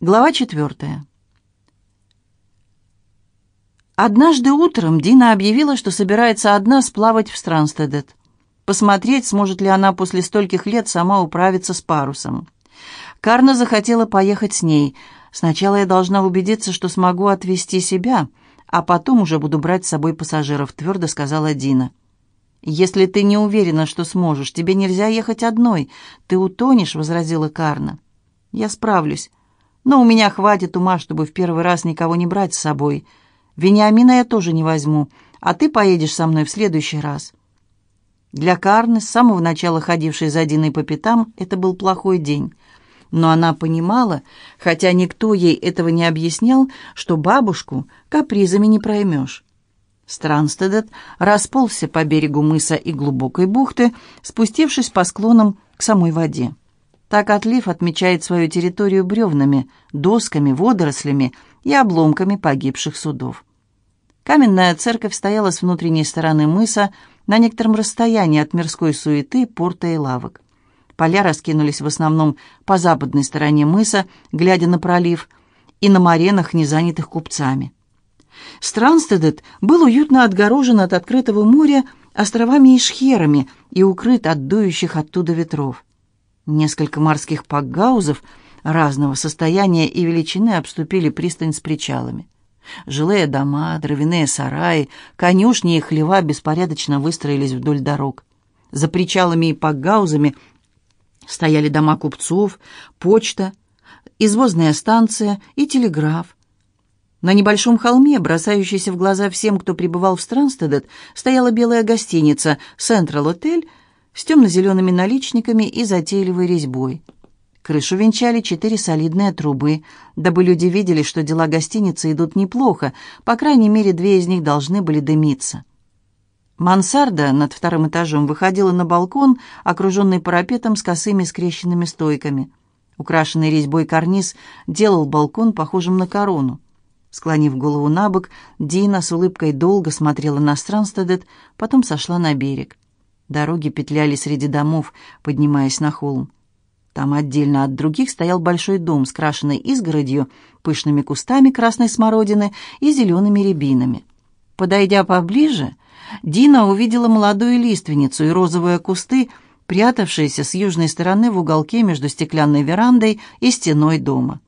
Глава четвертая. Однажды утром Дина объявила, что собирается одна сплавать в Странстедет. Посмотреть, сможет ли она после стольких лет сама управиться с парусом. Карна захотела поехать с ней. Сначала я должна убедиться, что смогу отвезти себя, а потом уже буду брать с собой пассажиров, твердо сказала Дина. «Если ты не уверена, что сможешь, тебе нельзя ехать одной. Ты утонешь», — возразила Карна. «Я справлюсь. Но у меня хватит ума, чтобы в первый раз никого не брать с собой. Вениамина я тоже не возьму, а ты поедешь со мной в следующий раз». Для Карны, с самого начала ходившей за Диной по пятам, это был плохой день. Но она понимала, хотя никто ей этого не объяснял, что бабушку капризами не проймешь. Странстедет расползся по берегу мыса и глубокой бухты, спустившись по склонам к самой воде. Так отлив отмечает свою территорию бревнами, досками, водорослями и обломками погибших судов. Каменная церковь стояла с внутренней стороны мыса на некотором расстоянии от мирской суеты, порта и лавок. Поля раскинулись в основном по западной стороне мыса, глядя на пролив, и на маренах, не занятых купцами. Странстедет был уютно отгорожен от открытого моря островами и шхерами и укрыт от дующих оттуда ветров. Несколько морских пакгаузов разного состояния и величины обступили пристань с причалами. Жилые дома, дровяные сараи, конюшни и хлева беспорядочно выстроились вдоль дорог. За причалами и пакгаузами стояли дома купцов, почта, извозная станция и телеграф. На небольшом холме, бросающейся в глаза всем, кто пребывал в Странстедет, стояла белая гостиница «Централ Отель», с темно-зелеными наличниками и затейливой резьбой. Крышу венчали четыре солидные трубы, дабы люди видели, что дела гостиницы идут неплохо, по крайней мере, две из них должны были дымиться. Мансарда над вторым этажом выходила на балкон, окруженный парапетом с косыми скрещенными стойками. Украшенный резьбой карниз делал балкон похожим на корону. Склонив голову на бок, Дина с улыбкой долго смотрела на Странстедет, потом сошла на берег. Дороги петляли среди домов, поднимаясь на холм. Там отдельно от других стоял большой дом с крашенной изгородью, пышными кустами красной смородины и зелеными рябинами. Подойдя поближе, Дина увидела молодую лиственницу и розовые кусты, прятавшиеся с южной стороны в уголке между стеклянной верандой и стеной дома.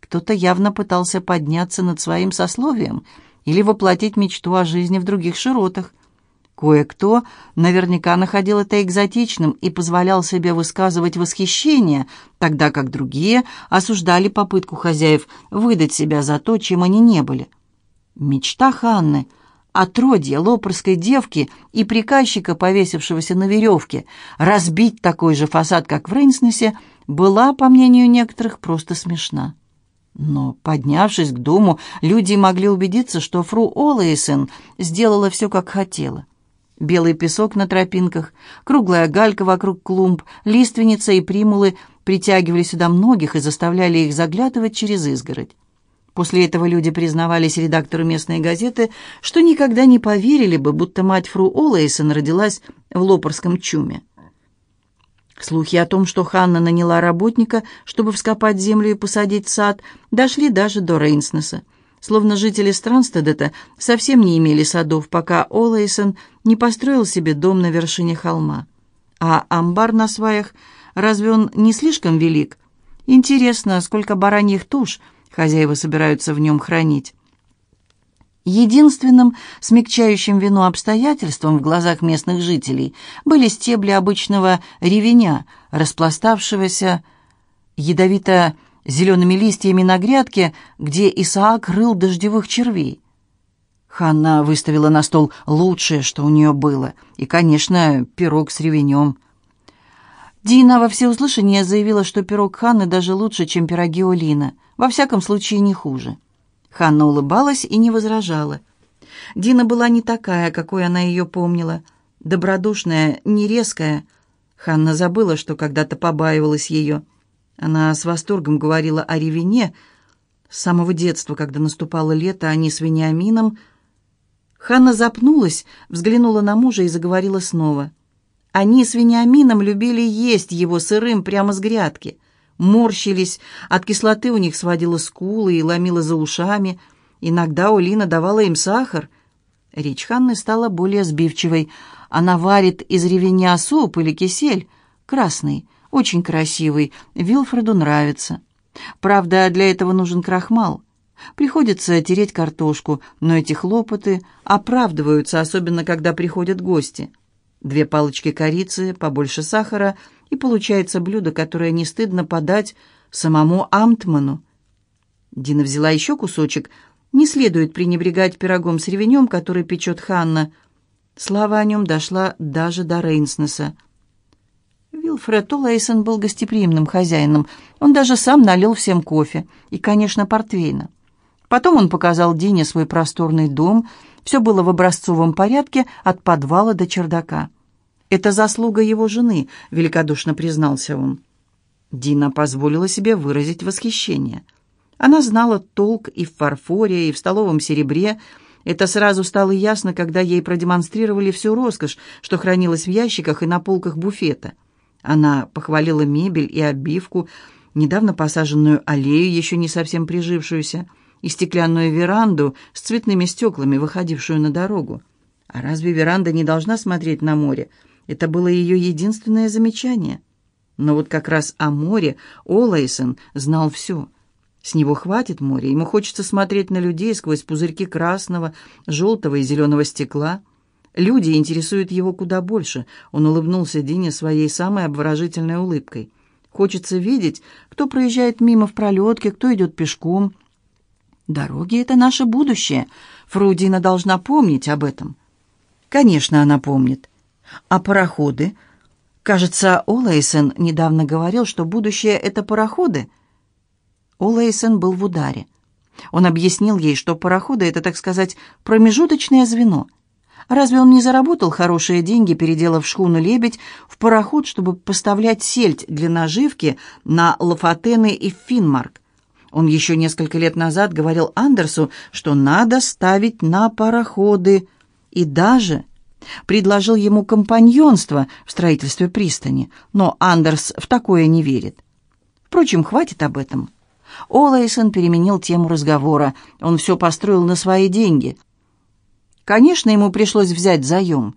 Кто-то явно пытался подняться над своим сословием или воплотить мечту о жизни в других широтах. Кое-кто наверняка находил это экзотичным и позволял себе высказывать восхищение, тогда как другие осуждали попытку хозяев выдать себя за то, чем они не были. Мечта Ханны, отродье лопарской девки и приказчика, повесившегося на веревке, разбить такой же фасад, как в Рейнснесе, была, по мнению некоторых, просто смешна. Но, поднявшись к дому, люди могли убедиться, что фру Олэйсен сделала все, как хотела. Белый песок на тропинках, круглая галька вокруг клумб, лиственница и примулы притягивали сюда многих и заставляли их заглядывать через изгородь. После этого люди признавались редактору местной газеты, что никогда не поверили бы, будто мать Фру Олэйсон родилась в Лопарском чуме. Слухи о том, что Ханна наняла работника, чтобы вскопать землю и посадить сад, дошли даже до Рейнснеса словно жители Странстедета совсем не имели садов, пока Олэйсон не построил себе дом на вершине холма. А амбар на сваях, разве он не слишком велик? Интересно, сколько бараньих туш хозяева собираются в нем хранить. Единственным смягчающим вину обстоятельством в глазах местных жителей были стебли обычного ревеня, распластавшегося ядовито зелеными листьями на грядке, где Исаак рыл дождевых червей. Ханна выставила на стол лучшее, что у нее было, и, конечно, пирог с ревенем. Дина во всеуслышание заявила, что пирог Ханны даже лучше, чем пироги Олина, во всяком случае не хуже. Ханна улыбалась и не возражала. Дина была не такая, какой она ее помнила, добродушная, не резкая. Ханна забыла, что когда-то побаивалась ее. Она с восторгом говорила о ревене. С самого детства, когда наступало лето, они с Вениамином... Ханна запнулась, взглянула на мужа и заговорила снова. Они с Вениамином любили есть его сырым прямо с грядки. морщились, от кислоты у них сводило скулы и ломило за ушами. Иногда Улина давала им сахар. Речь Ханны стала более сбивчивой. Она варит из ревеня суп или кисель, красный, очень красивый, Вилфреду нравится. Правда, для этого нужен крахмал. Приходится тереть картошку, но эти хлопоты оправдываются, особенно когда приходят гости. Две палочки корицы, побольше сахара, и получается блюдо, которое не стыдно подать самому Амтману. Дина взяла еще кусочек. Не следует пренебрегать пирогом с ревенем, который печет Ханна. Слава о нем дошла даже до Рейнснеса. Вилфред Олэйсон был гостеприимным хозяином. Он даже сам налил всем кофе и, конечно, портвейна. Потом он показал Дине свой просторный дом. Все было в образцовом порядке от подвала до чердака. «Это заслуга его жены», — великодушно признался он. Дина позволила себе выразить восхищение. Она знала толк и в фарфоре, и в столовом серебре. Это сразу стало ясно, когда ей продемонстрировали всю роскошь, что хранилась в ящиках и на полках буфета. Она похвалила мебель и обивку, недавно посаженную аллею, еще не совсем прижившуюся — и стеклянную веранду с цветными стеклами, выходившую на дорогу. А разве веранда не должна смотреть на море? Это было ее единственное замечание. Но вот как раз о море Олайсон знал все. С него хватит моря, ему хочется смотреть на людей сквозь пузырьки красного, желтого и зеленого стекла. Люди интересуют его куда больше. Он улыбнулся Дине своей самой обворожительной улыбкой. Хочется видеть, кто проезжает мимо в пролетке, кто идет пешком, Дороги — это наше будущее. Фрудина должна помнить об этом. Конечно, она помнит. А пароходы? Кажется, Олэйсон недавно говорил, что будущее — это пароходы. Олэйсон был в ударе. Он объяснил ей, что пароходы — это, так сказать, промежуточное звено. Разве он не заработал хорошие деньги, переделав шхуну «Лебедь» в пароход, чтобы поставлять сельдь для наживки на Лафатены и Финмарк? Он еще несколько лет назад говорил Андерсу, что надо ставить на пароходы, и даже предложил ему компаньонство в строительстве пристани, но Андерс в такое не верит. Впрочем, хватит об этом. Олэйсон переменил тему разговора. Он все построил на свои деньги. Конечно, ему пришлось взять заем.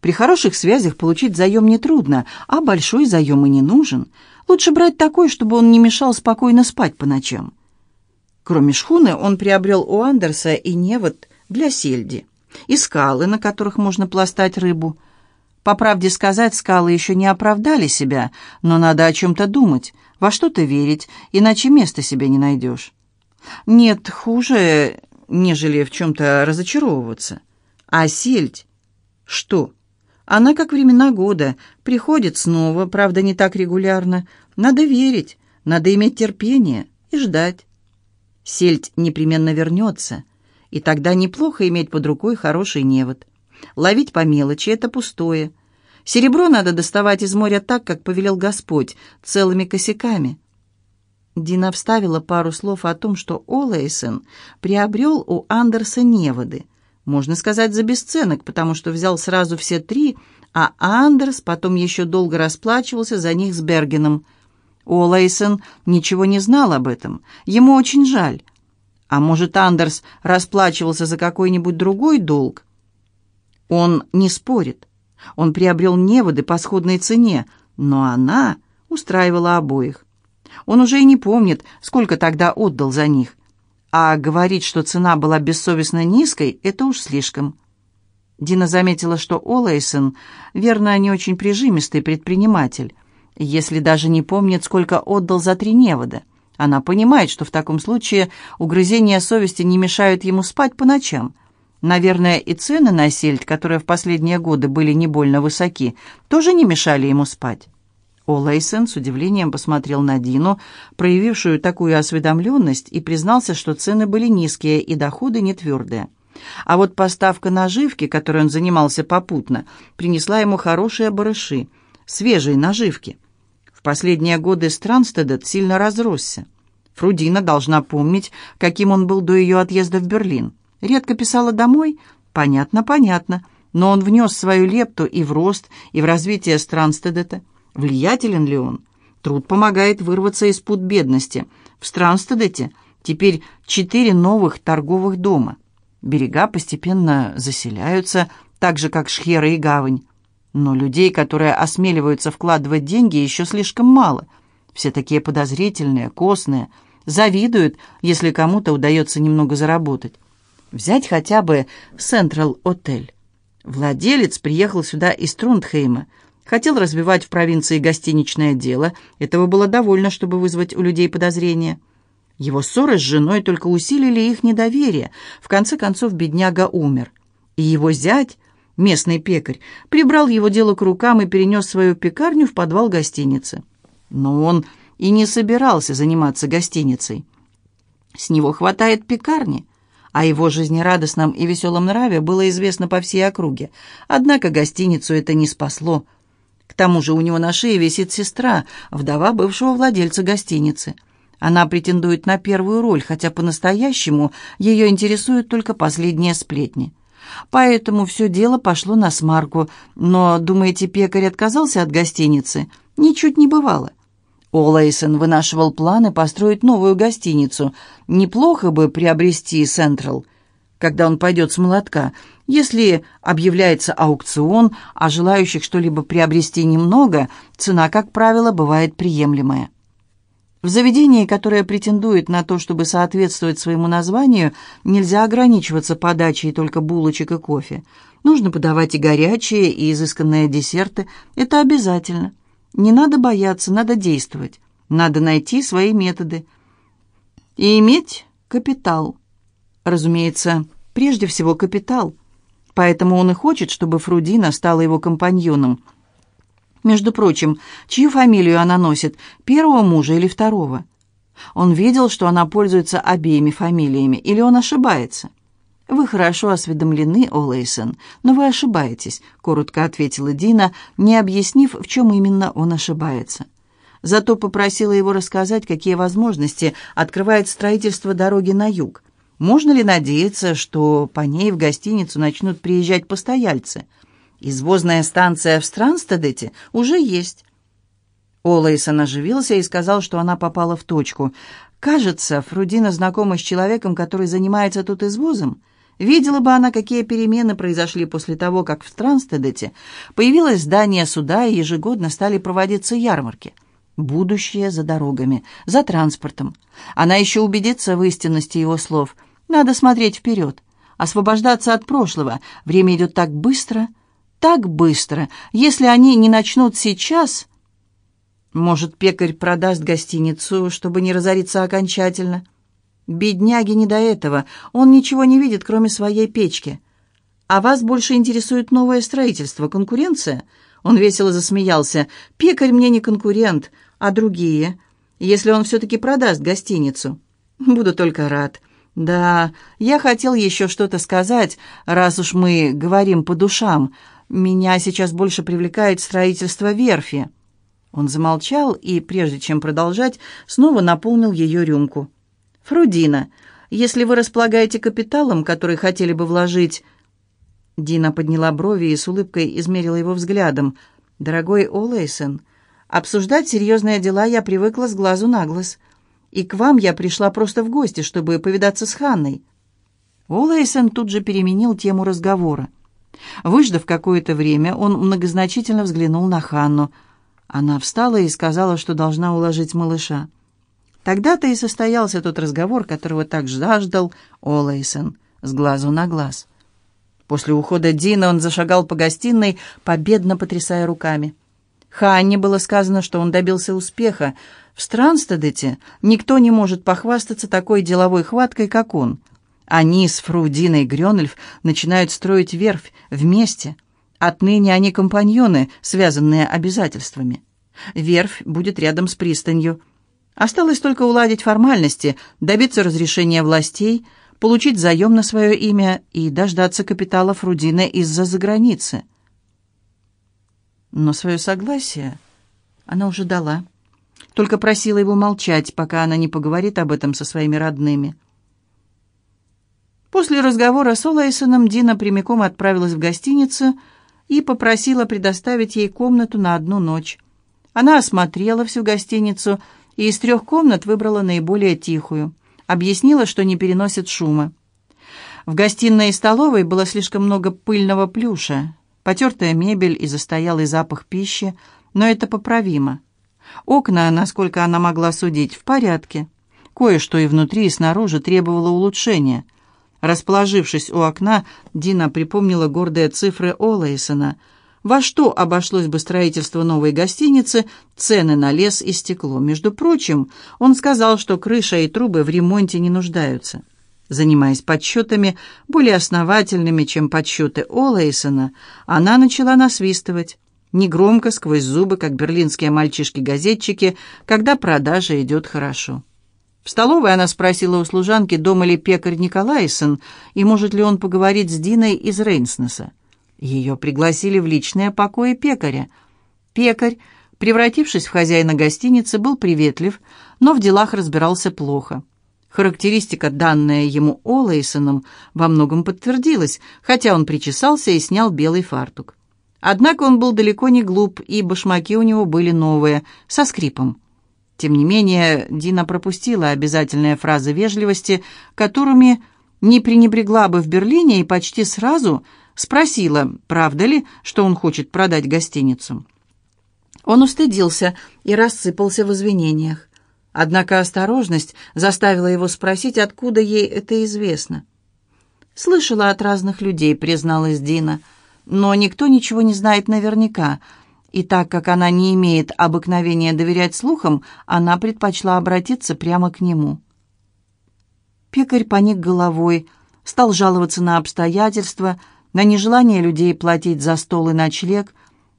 При хороших связях получить заем нетрудно, а большой заем и не нужен – Лучше брать такой, чтобы он не мешал спокойно спать по ночам. Кроме шхуны, он приобрел у Андерса и невод для сельди, и скалы, на которых можно пластать рыбу. По правде сказать, скалы еще не оправдали себя, но надо о чем-то думать, во что-то верить, иначе места себе не найдешь. Нет, хуже, нежели в чем-то разочаровываться. А сельдь? Что? Она, как времена года, приходит снова, правда, не так регулярно. Надо верить, надо иметь терпение и ждать. Сельдь непременно вернется, и тогда неплохо иметь под рукой хороший невод. Ловить по мелочи — это пустое. Серебро надо доставать из моря так, как повелел Господь, целыми косяками. Дина вставила пару слов о том, что Олэйсон приобрел у Андерса неводы — можно сказать, за бесценок, потому что взял сразу все три, а Андерс потом еще долго расплачивался за них с Бергеном. Олэйсон ничего не знал об этом. Ему очень жаль. А может, Андерс расплачивался за какой-нибудь другой долг? Он не спорит. Он приобрел неводы по сходной цене, но она устраивала обоих. Он уже и не помнит, сколько тогда отдал за них. А говорить, что цена была бессовестно низкой, это уж слишком. Дина заметила, что Олэйсон, верно, не очень прижимистый предприниматель, если даже не помнит, сколько отдал за три невода. Она понимает, что в таком случае угрызения совести не мешают ему спать по ночам. Наверное, и цены на сельдь, которые в последние годы были не больно высоки, тоже не мешали ему спать. Олэйсон с удивлением посмотрел на Дину, проявившую такую осведомленность, и признался, что цены были низкие и доходы не твердые. А вот поставка наживки, которой он занимался попутно, принесла ему хорошие барыши, свежие наживки. В последние годы Странстедет сильно разросся. Фрудина должна помнить, каким он был до ее отъезда в Берлин. Редко писала домой? Понятно, понятно. Но он внес свою лепту и в рост, и в развитие Странстедета. Влиятелен ли он? Труд помогает вырваться из пут бедности. В Странстедете теперь четыре новых торговых дома. Берега постепенно заселяются, так же, как Шхера и Гавань. Но людей, которые осмеливаются вкладывать деньги, еще слишком мало. Все такие подозрительные, костные, завидуют, если кому-то удается немного заработать. Взять хотя бы Централ Отель. Владелец приехал сюда из Трундхейма, хотел развивать в провинции гостиничное дело. Этого было довольно, чтобы вызвать у людей подозрения. Его ссоры с женой только усилили их недоверие. В конце концов, бедняга умер. И его зять, местный пекарь, прибрал его дело к рукам и перенес свою пекарню в подвал гостиницы. Но он и не собирался заниматься гостиницей. С него хватает пекарни. О его жизнерадостном и веселом нраве было известно по всей округе. Однако гостиницу это не спасло. К тому же у него на шее висит сестра, вдова бывшего владельца гостиницы. Она претендует на первую роль, хотя по-настоящему ее интересуют только последние сплетни. Поэтому все дело пошло на смарку. Но, думаете, пекарь отказался от гостиницы? Ничуть не бывало. Олэйсон вынашивал планы построить новую гостиницу. Неплохо бы приобрести «Централ», когда он пойдет с молотка. Если объявляется аукцион, а желающих что-либо приобрести немного, цена, как правило, бывает приемлемая. В заведении, которое претендует на то, чтобы соответствовать своему названию, нельзя ограничиваться подачей только булочек и кофе. Нужно подавать и горячие, и изысканные десерты. Это обязательно. Не надо бояться, надо действовать. Надо найти свои методы. И иметь капитал. Разумеется, прежде всего капитал. Поэтому он и хочет, чтобы Фрудина стала его компаньоном. Между прочим, чью фамилию она носит, первого мужа или второго? Он видел, что она пользуется обеими фамилиями, или он ошибается? «Вы хорошо осведомлены, Олэйсон, но вы ошибаетесь», — коротко ответила Дина, не объяснив, в чем именно он ошибается. Зато попросила его рассказать, какие возможности открывает строительство дороги на юг. Можно ли надеяться, что по ней в гостиницу начнут приезжать постояльцы? Извозная станция в Странстедете уже есть. Олэйсон оживился и сказал, что она попала в точку. «Кажется, Фрудина знакома с человеком, который занимается тут извозом. Видела бы она, какие перемены произошли после того, как в Странстедете появилось здание суда и ежегодно стали проводиться ярмарки. Будущее за дорогами, за транспортом. Она еще убедится в истинности его слов. Надо смотреть вперед, освобождаться от прошлого. Время идет так быстро, так быстро. Если они не начнут сейчас... Может, пекарь продаст гостиницу, чтобы не разориться окончательно? Бедняге не до этого. Он ничего не видит, кроме своей печки. А вас больше интересует новое строительство, конкуренция? Он весело засмеялся. Пекарь мне не конкурент, а другие. Если он все-таки продаст гостиницу. Буду только рад. Да, я хотел еще что-то сказать, раз уж мы говорим по душам. Меня сейчас больше привлекает строительство верфи. Он замолчал и, прежде чем продолжать, снова наполнил ее рюмку. «Фрудина, если вы располагаете капиталом, который хотели бы вложить...» Дина подняла брови и с улыбкой измерила его взглядом. «Дорогой Олэйсон, обсуждать серьезные дела я привыкла с глазу на глаз. И к вам я пришла просто в гости, чтобы повидаться с Ханной». Олэйсон тут же переменил тему разговора. Выждав какое-то время, он многозначительно взглянул на Ханну. Она встала и сказала, что должна уложить малыша. Тогда-то и состоялся тот разговор, которого так жаждал Олэйсон с глазу на глаз. После ухода Дина он зашагал по гостиной, победно потрясая руками. Ханне было сказано, что он добился успеха. В Странстедете никто не может похвастаться такой деловой хваткой, как он. Они с Фру Диной Грёнельф начинают строить верфь вместе. Отныне они компаньоны, связанные обязательствами. Верфь будет рядом с пристанью. Осталось только уладить формальности, добиться разрешения властей, получить заем на свое имя и дождаться капитала Фрудина из-за заграницы. Но свое согласие она уже дала. Только просила его молчать, пока она не поговорит об этом со своими родными. После разговора с Олайсоном Дина прямиком отправилась в гостиницу и попросила предоставить ей комнату на одну ночь. Она осмотрела всю гостиницу и из трех комнат выбрала наиболее тихую. Объяснила, что не переносит шума. В гостиной и столовой было слишком много пыльного плюша, потертая мебель и застоялый запах пищи, но это поправимо. Окна, насколько она могла судить, в порядке. Кое-что и внутри, и снаружи требовало улучшения. Расположившись у окна, Дина припомнила гордые цифры Олэйсона. Во что обошлось бы строительство новой гостиницы, цены на лес и стекло. Между прочим, он сказал, что крыша и трубы в ремонте не нуждаются. Занимаясь подсчетами, более основательными, чем подсчеты Олэйсона, она начала насвистывать. Негромко, сквозь зубы, как берлинские мальчишки-газетчики, когда продажа идет хорошо. В столовой она спросила у служанки, дома ли пекарь Николайсон, и может ли он поговорить с Диной из Рейнснеса. Ее пригласили в личное покои пекаря. Пекарь, превратившись в хозяина гостиницы, был приветлив, но в делах разбирался плохо. Характеристика, данная ему Олэйсоном, во многом подтвердилась, хотя он причесался и снял белый фартук. Однако он был далеко не глуп, и башмаки у него были новые, со скрипом. Тем не менее, Дина пропустила обязательные фразы вежливости, которыми не пренебрегла бы в Берлине и почти сразу спросила, правда ли, что он хочет продать гостиницу. Он устыдился и рассыпался в извинениях. Однако осторожность заставила его спросить, откуда ей это известно. «Слышала от разных людей», — призналась Дина, — «но никто ничего не знает наверняка». И так как она не имеет обыкновения доверять слухам, она предпочла обратиться прямо к нему. Пекарь поник головой, стал жаловаться на обстоятельства, на нежелание людей платить за стол и ночлег,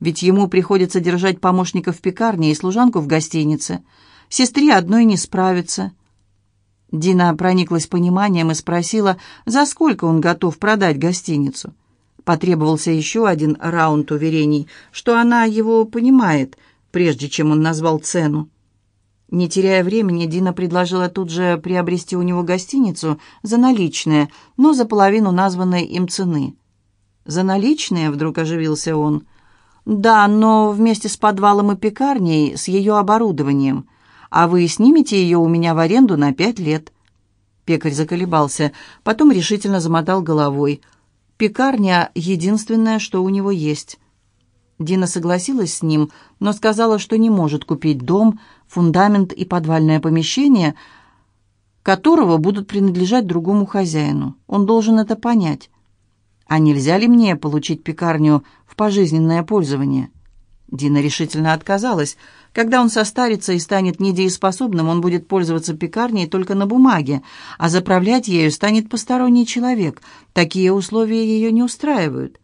ведь ему приходится держать помощника в пекарне и служанку в гостинице. Сестре одной не справится. Дина прониклась пониманием и спросила, за сколько он готов продать гостиницу. Потребовался еще один раунд уверений, что она его понимает, прежде чем он назвал цену. Не теряя времени, Дина предложила тут же приобрести у него гостиницу за наличные, но за половину названной им цены. «За наличные?» — вдруг оживился он. «Да, но вместе с подвалом и пекарней, с ее оборудованием. А вы снимете ее у меня в аренду на пять лет». Пекарь заколебался, потом решительно замотал головой — Пекарня — единственное, что у него есть. Дина согласилась с ним, но сказала, что не может купить дом, фундамент и подвальное помещение, которого будут принадлежать другому хозяину. Он должен это понять. А нельзя ли мне получить пекарню в пожизненное пользование? Дина решительно отказалась. Когда он состарится и станет недееспособным, он будет пользоваться пекарней только на бумаге, а заправлять ею станет посторонний человек. Такие условия ее не устраивают.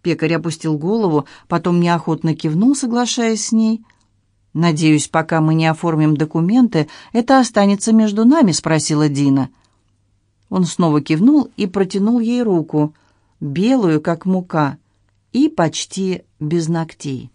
Пекарь опустил голову, потом неохотно кивнул, соглашаясь с ней. «Надеюсь, пока мы не оформим документы, это останется между нами?» — спросила Дина. Он снова кивнул и протянул ей руку, белую, как мука, и почти без ногтей.